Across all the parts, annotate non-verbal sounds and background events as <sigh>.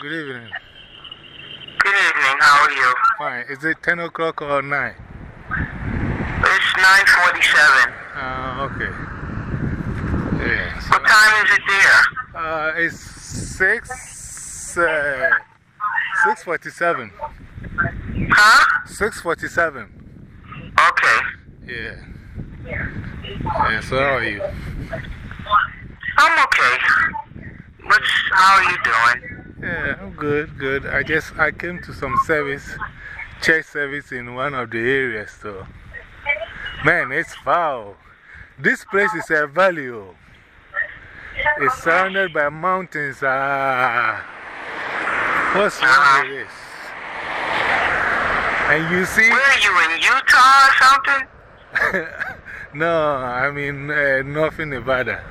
Good evening. Good evening. How are you? Fine. Is it 10 o'clock or 9? It's 947. Uh, okay. Yeah. What time is it there? Uh, it's 6, uh, 647. Huh? 647. Okay. Yeah. Yeah, so how are you? I'm okay. What's, how are you doing? Yeah, I'm good, good. I just, I came to some service, church service in one of the areas, so. Man, it's foul. This place is a valley. oh. It's surrounded by mountains. Ah. What's wrong with this? And you see, Where are you, in Utah or something? <laughs> no, I mean, uh, Northern Nevada.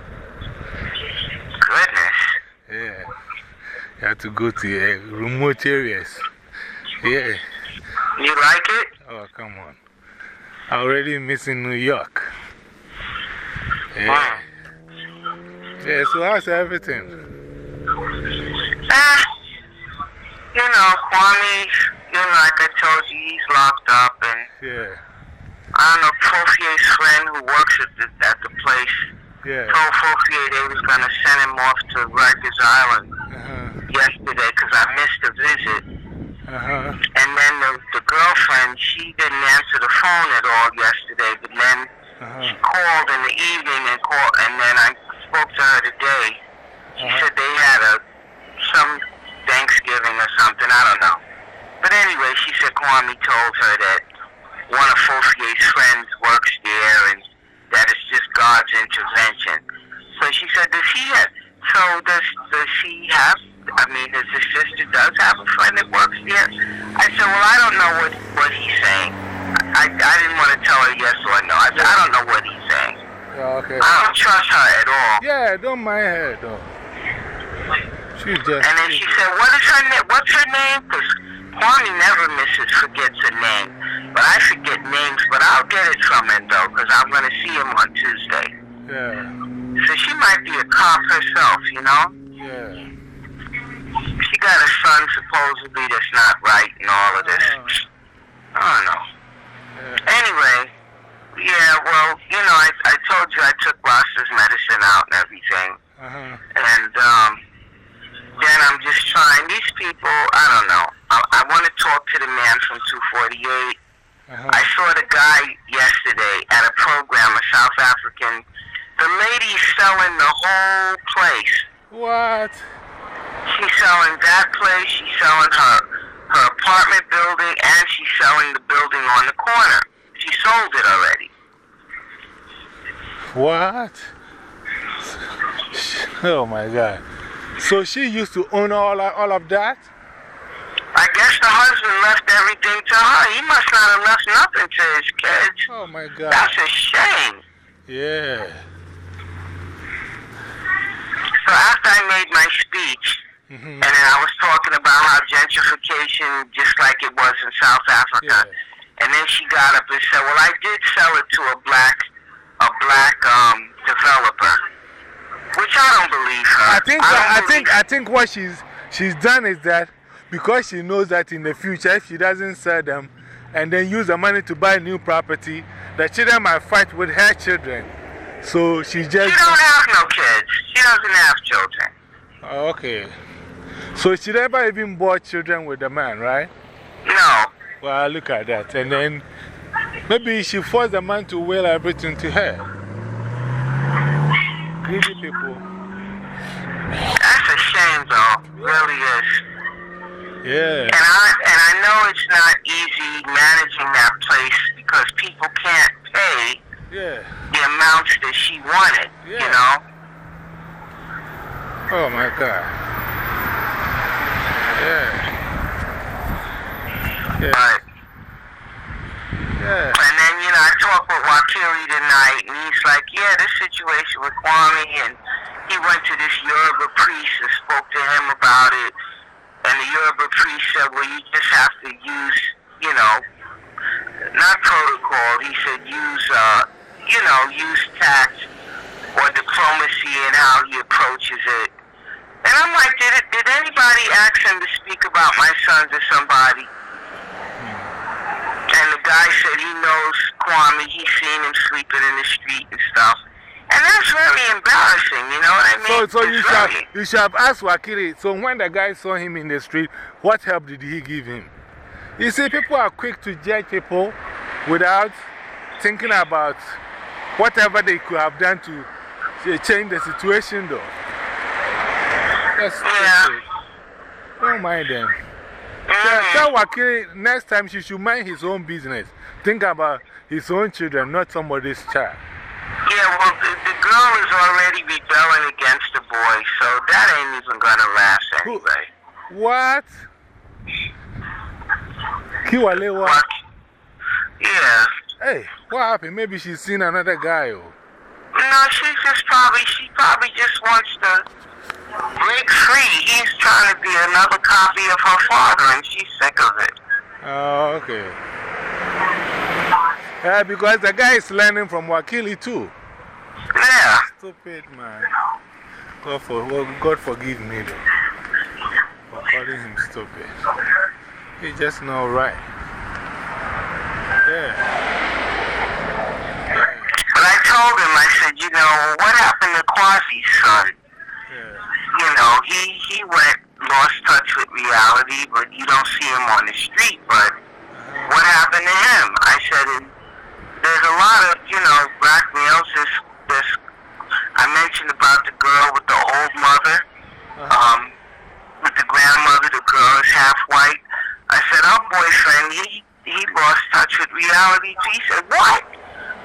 Goodness. Yeah. You have to go to uh, remote areas. Yeah. You like it? Oh, come on. I already missing New York. Yeah. Wow. Yeah, so how's everything? Eh, you know, Kwame, you know, like I told you, he's locked up, and Yeah. I don't know, Profier's friend who works at the, at the place Yeah. told Profier they was going to send him off to Rikers Island. Yesterday because I missed a visit. Uh huh. And then the, the girlfriend, she didn't answer the phone at all yesterday, but then Uh she called in the evening and called, and then I spoke to her today. She Uh-huh. said they had a some Thanksgiving or something. I don't know. But anyway, she said Kwame told her that one of Fofier's friends works there, and that it's just God's intervention. So she said, does he have? So does does she have? I mean, does his sister does have a friend that works there? I said, well, I don't know what what he's saying. I I didn't want to tell her yes or no. I said, I don't know what he's saying. Yeah, okay. I don't trust her at all. Yeah, don't mind her though. She's just. And then she said, "What is her name? What's her name?" Because Kwame never misses forgets a name, but I forget names. But I'll get it from him though, because I'm going to see him on Tuesday. Yeah. So she might be a cop herself, you know. Yeah. She got a son supposedly that's not right and all of this. I don't know. Anyway, yeah. Well, you know, I I told you I took Rasta's medicine out and everything. Uh huh. and um, then I'm just trying. These people, I don't know. I, I want to talk to the man from 248. Uh-huh. I saw the guy yesterday at a program, a South African. The lady's selling the whole place. What? She's selling that place. She's selling her her apartment building, and she's selling the building on the corner. She sold it already. What? Oh my God. So she used to own all, all of that? I guess the husband left everything to her. He must not have left nothing to his kids. Oh my God. That's a shame. Yeah. So after I made my speech, Mm and then I was talking about how gentrification, just like it was in South Africa, Yeah. and then she got up and said, "Well, I did sell it to a black, a black um, developer," which I don't believe her. I think, don't I, think, I think what she's, she's done is that because she knows that in the future, if she doesn't sell them and then use the money to buy new property, the children might fight with her children. So she just. she don't have no kids. She doesn't have children. Oh, okay. So she never even bought children with the man, right? No. Well, look at that. And then maybe she forced the man to will everything to her. Greedy people. That's a shame, though. Really is. Yeah. And I and I know it's not easy managing that place because people can't pay Yeah. the amounts that she wanted. You know. Oh my God. Yeah. Yeah. But Yeah. and then you know I talked with Wakili tonight, and he's like, yeah, this situation with Kwame, and he went to this Yoruba priest and spoke to him about it, and the Yoruba priest said, well, you just have to use, you know, not protocol. He said use, uh, you know, use tact or diplomacy in how he approaches it. And I'm like, did it, did anybody ask him to speak about my son to somebody. Hmm. And the guy said he knows Kwame. He's seen him sleeping in the street and stuff. And that's very embarrassing, you know what I mean? So, so you, should, very- you should have asked Wakiri. So, when the guy saw him in the street, what help did he give him? You see, people are quick to judge people without thinking about whatever they could have done to change the situation, though. That's Yeah. Don't mind them. Tell, Mhm. Wakiri next time she should mind his own business. Think about his own children, not somebody's child. Yeah, well, the, the girl is already rebelling against the boy, so that ain't even gonna last Who- anyway. What? Kiwale, what? Yeah. Hey, what happened? Maybe she's seen another guy. Oh. No, she's just probably, she probably just wants to break free. He's trying to be another copy of her father, and she's sick of it. Oh, okay. Yeah, because the guy is learning from Wakili too. Yeah. Stupid man. God, for, well, God forgive me though. For calling him stupid. He's just not right. Yeah. Yeah. But I told him, I said, you know, what happened to Quasi's son? Yeah. You know, he, he went, lost touch with reality, but you don't see him on the street, but what happened to him? I said, there's a lot of, you know, black males. This, this, I mentioned about the girl with the old mother, Uh-huh. um, with the grandmother, the girl is half white. I said, our boyfriend, he, he lost touch with reality. He said, what?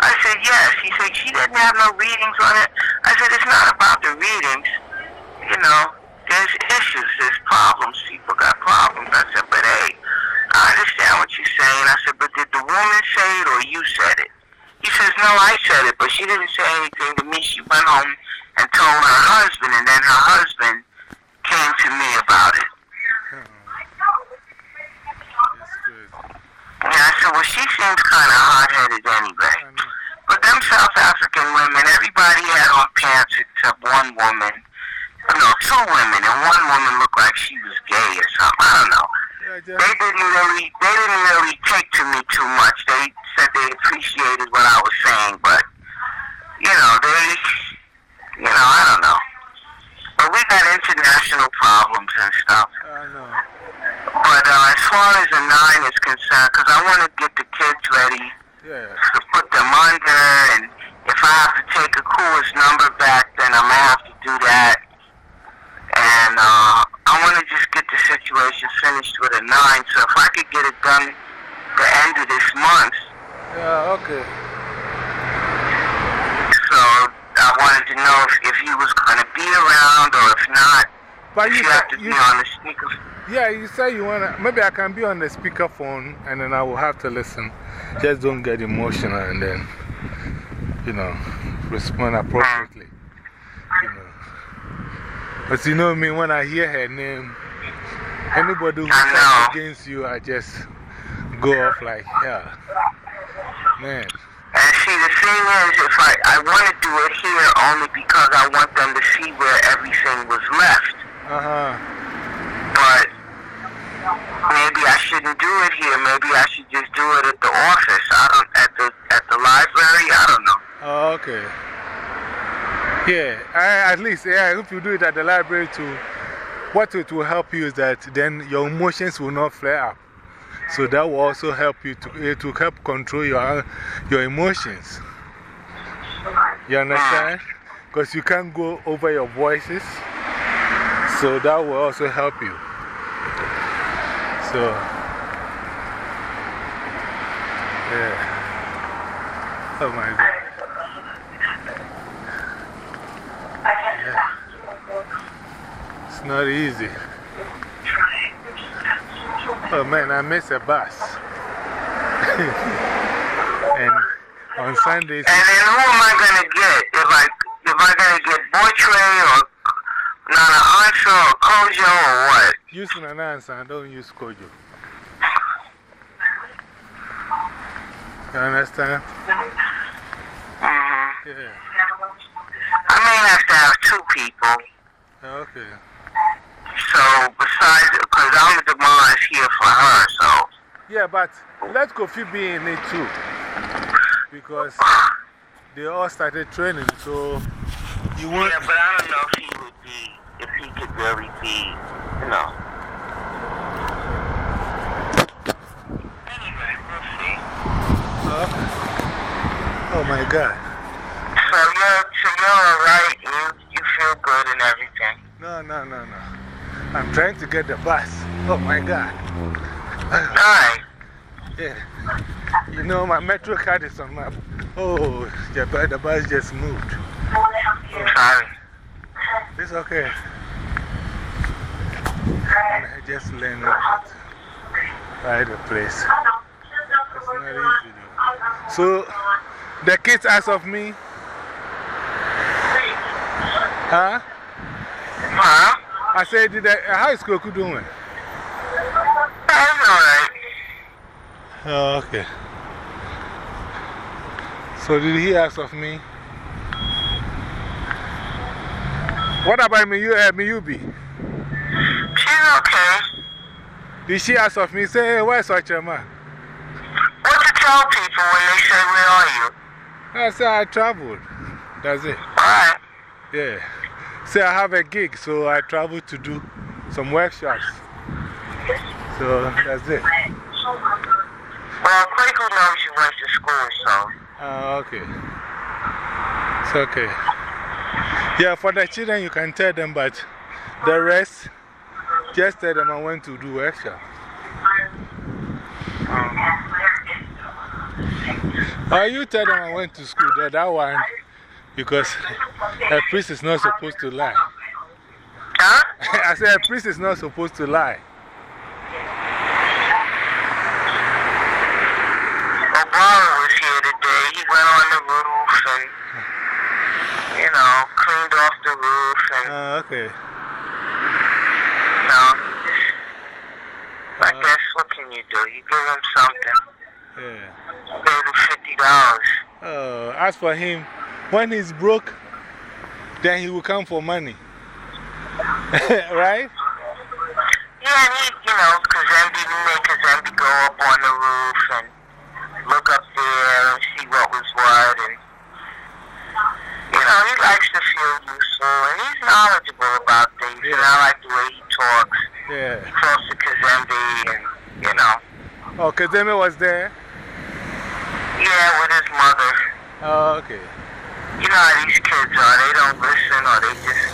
I said, yes. He said, she didn't have no readings on it. I said, it's not about the readings. You know, there's issues, there's problems. People got problems. I said, but hey, I understand what you're saying. I said, but did the woman say it or you said it? He says, no, I said it, but she didn't say anything to me. She went home and told her husband, and then her husband came to me about it. And I said, well, she seems kind of hard-headed anyway. But them South African women, everybody had on pants except one woman. No, two women, and one woman looked like she was gay or something. I don't know. They didn't really, they didn't really take to me too much. They said they appreciated what I was saying, but you know, they, you know, I don't know. But we got international problems and stuff. I know. But uh, as far as the nine is concerned, because I want to get the kids ready Yeah. to put them under, and if I have to take a coolest number back, 9. So if I could get it done the end of this month. Yeah, okay. So I wanted to know if, if you was going to be around or if not. But if you, you have to you, be on the speaker. Yeah, you say you want to. Maybe I can be on the speaker phone and then I will have to listen. Just don't get emotional and then, you know, respond appropriately. You know. But you know me, when I hear her name, anybody who I comes know. against you, I just go off like hell. Man. And see, the thing is, if I, I want to do it here only because I want them to see where everything was left. Uh huh. but maybe I shouldn't do it here. Maybe I should just do it at the office. I don't at the at the library. I don't know. Oh, okay. Yeah, I, at least, yeah, if you do it at the library too, what it will help you is that then your emotions will not flare up. So that will also help you to, it will help control your, your emotions. You understand? Because you can't go over your voices. So that will also help you. So, yeah. Oh my God. It's not easy. Oh man, I miss a bus. <laughs> and on Sundays, And then who am I gonna get? If I if I gonna get Boytray or Nana Ansa or Kojo or what? use an answer and don't use Kojo. You understand? hmm Yeah. I may have to have two people. Okay. So besides, because I'm the demand is here for her, so. Yeah, but let Kofi be in it too. Because they all started training, so you want? Yeah, but I don't know if he would be, if he could really be, you know. Anyway, we'll see. Uh, oh my god. So you're, so you're alright, you, you feel good and everything. No, no, no. I'm trying to get the bus. Oh my God. Alright. Yeah. You know, my Metro card is on my. Oh, the, the bus just moved. Sorry. It's okay. I just learned how to ride the place. It's not easy. So, the kids asked of me, huh? I said, did I, how is Koku doing? I'm alright. Oh, okay. So, did he ask of me? What about me, you, uh, Miyubi? She's okay. Did she ask of me, say, hey, where's Ochema? What to tell people when they say, where are you? I said, I traveled. That's it. Alright. Yeah. Say, I have a gig, so I travel to do some workshops. So, that's it. Well, Quaker knows you went to school, so. Ah, okay. It's okay. Yeah, for the children, you can tell them, but the rest, just tell them I went to do workshop. Or you tell them I went to school, that, that one, because a priest is not supposed to lie. Huh? <laughs> I said, a priest is not supposed to lie. Obama was here today. He went on the roof and, you know, cleaned off the roof and, Ah, okay. you know, I guess, what can you do? You give him something. Yeah. You gave him fifty dollars. Uh, as for him, when he's broke, then he will come for money. <laughs> right? Yeah, he, you know, Kazembe, we made Kazembe go up on the roof and look up there and see what was what. And, you know, he likes to feel useful and he's knowledgeable about things. And I like the way he talks. Yeah. He talks to Kazembe and, you know, Oh, Kazeme was there? yeah, with his mother. Oh, okay. You know how these kids are. They don't listen or they just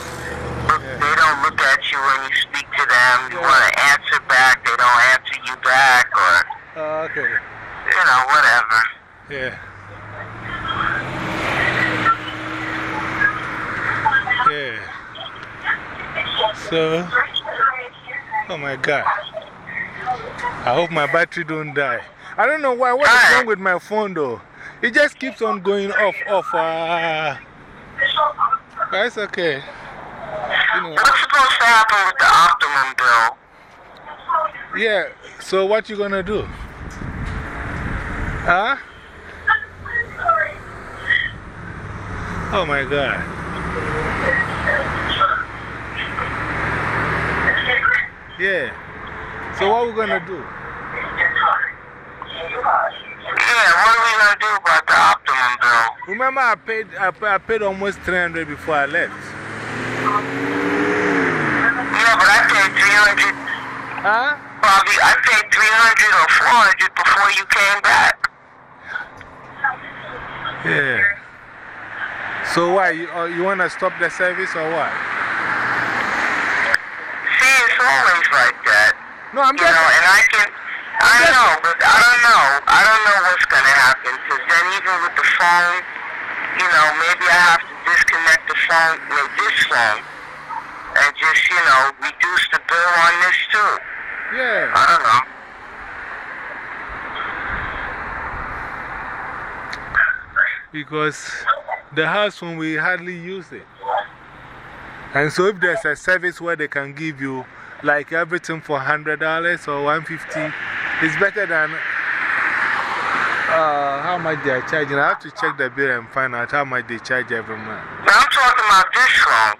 look, Yeah. they don't look at you when you speak to them. You Yeah. want to answer back, they don't answer you back or, Oh, okay. you know, whatever. Yeah. Yeah. So, oh my God. I hope my battery don't die. I don't know why. What is wrong with my phone though? It just keeps on going off, off. Uh, but it's okay. You know. What's supposed to happen with the Optimum bill? Yeah, so what you gonna do? Huh? Oh my god. Yeah. So what we gonna do? Yeah, what are we going to do about the Optimum bill? Remember I paid, I, I paid almost 300 before I left. Yeah, but I paid 300 Huh? probably, I paid 300 or 400 before you came back. Yeah. So why? You, uh, you wanna stop the service or what? See, it's always like that. No, I'm You just. know, and I can, I know, but I don't know. I don't know what's going to happen. Because then even with the phone, you know, maybe I have to disconnect the phone, with this phone, and just, you know, reduce the bill on this too. Yeah. I don't know. Because the house phone, we hardly use it. And so if there's a service where they can give you like everything for $100 or 150, it's better than uh, how much they are charging. I have to check the bill and find out how much they charge every month. But I'm talking about this phone,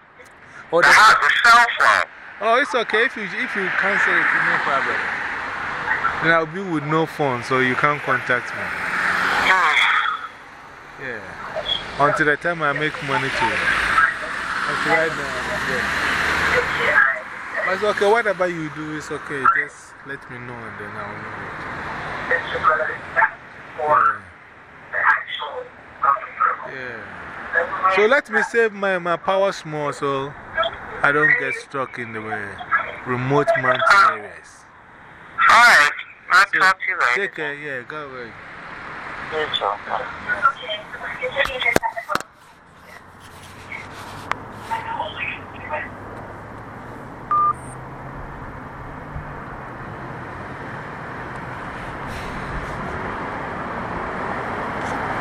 Oh, the, the, cell phone. oh it's okay. If you, if you cancel it, no problem. Then I'll be with no phone, so you can't contact me. Yeah. Until the time I make money too. Okay, right now, it's okay, whatever you do is okay. Just let me know and then I'll know it. Yeah. Yeah. So let me save my, my power small so I don't get stuck in the way. remote mountain areas. Alright, I'll talk to you later. Take care, yeah, go away. You too.